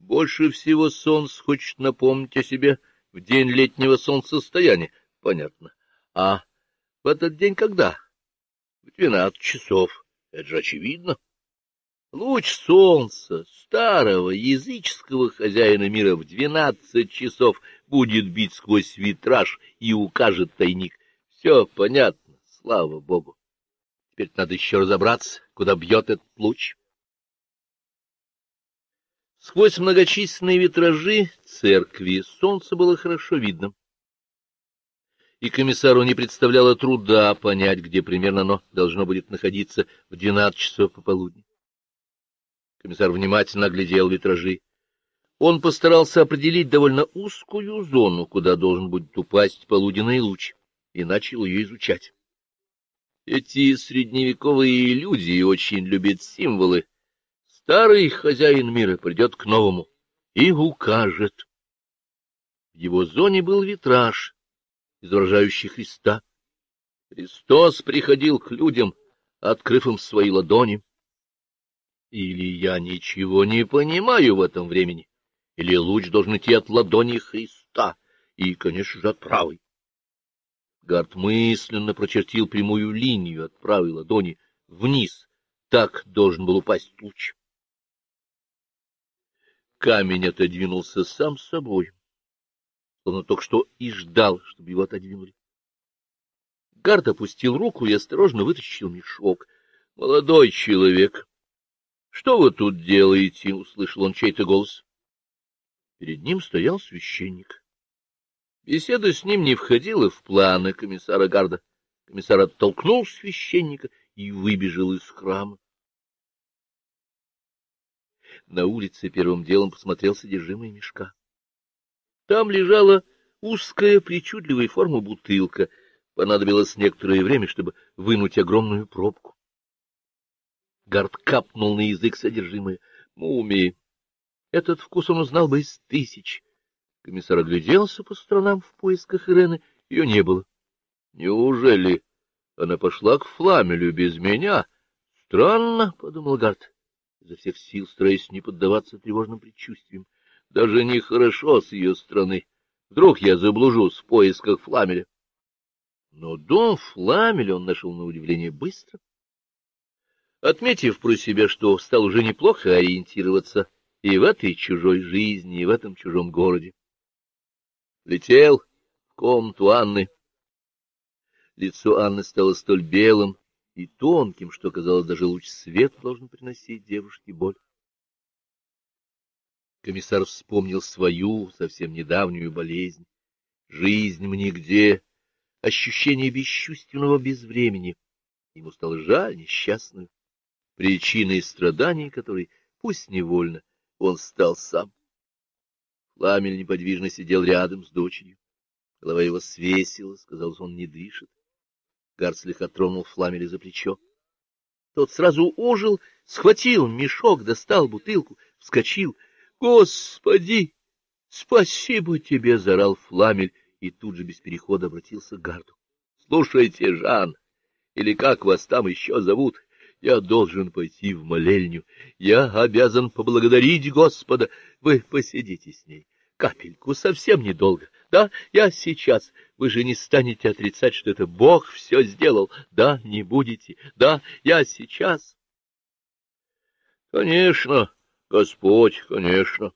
Больше всего солнце хочет напомнить о себе в день летнего солнцестояния. Понятно. А в этот день когда? В двенадцать часов. Это же очевидно. Луч солнца, старого языческого хозяина мира, в двенадцать часов будет бить сквозь витраж и укажет тайник. Все понятно, слава богу. Теперь надо еще разобраться, куда бьет этот луч. Сквозь многочисленные витражи церкви солнце было хорошо видно. И комиссару не представляло труда понять, где примерно оно должно будет находиться в двенадцать часов пополудни. Комиссар внимательно оглядел витражи. Он постарался определить довольно узкую зону, куда должен будет упасть полуденный луч, и начал ее изучать. Эти средневековые люди очень любят символы. Старый хозяин мира придет к новому и укажет. В его зоне был витраж, изображающий Христа. Христос приходил к людям, открыв им свои ладони. Или я ничего не понимаю в этом времени, или луч должен идти от ладони Христа, и, конечно же, от правой. Гард мысленно прочертил прямую линию от правой ладони вниз. Так должен был упасть луч. Камень отодвинулся сам собой, словно только что и ждал, чтобы его отодвинули. Гард опустил руку и осторожно вытащил мешок. — Молодой человек, — Что вы тут делаете? — услышал он чей-то голос. Перед ним стоял священник. Беседа с ним не входила в планы комиссара Гарда. Комиссар оттолкнул священника и выбежал из храма. На улице первым делом посмотрел содержимое мешка. Там лежала узкая, причудливой формы бутылка. Понадобилось некоторое время, чтобы вынуть огромную пробку. Гард капнул на язык содержимое. Мумии. Этот вкус он узнал бы из тысяч. Комиссар огляделся по сторонам в поисках Ирены. Ее не было. Неужели она пошла к Фламелю без меня? Странно, — подумал Гард, изо всех сил стараясь не поддаваться тревожным предчувствиям. Даже нехорошо с ее стороны. Вдруг я заблужусь в поисках Фламеля. Но дом Фламеля он нашел на удивление быстро. Отметив про себя, что стал уже неплохо ориентироваться и в этой чужой жизни, и в этом чужом городе. Летел в комнату Анны. Лицо Анны стало столь белым и тонким, что, казалось, даже луч света должен приносить девушке боль. Комиссар вспомнил свою, совсем недавнюю болезнь. Жизнь мне где, ощущение бесчувственного безвремени. Ему стало жаль несчастную причиной страданий которой, пусть невольно, он стал сам. Фламель неподвижно сидел рядом с дочерью. Голова его свесила, сказал, он не дышит. Гард слегка тронул Фламеля за плечо. Тот сразу ожил, схватил мешок, достал бутылку, вскочил. — Господи! Спасибо тебе! — зарал Фламель и тут же без перехода обратился к Гарду. — Слушайте, Жан, или как вас там еще зовут? Я должен пойти в молельню. Я обязан поблагодарить Господа. Вы посидите с ней. Капельку, совсем недолго. Да, я сейчас. Вы же не станете отрицать, что это Бог все сделал. Да, не будете. Да, я сейчас. Конечно, Господь, конечно.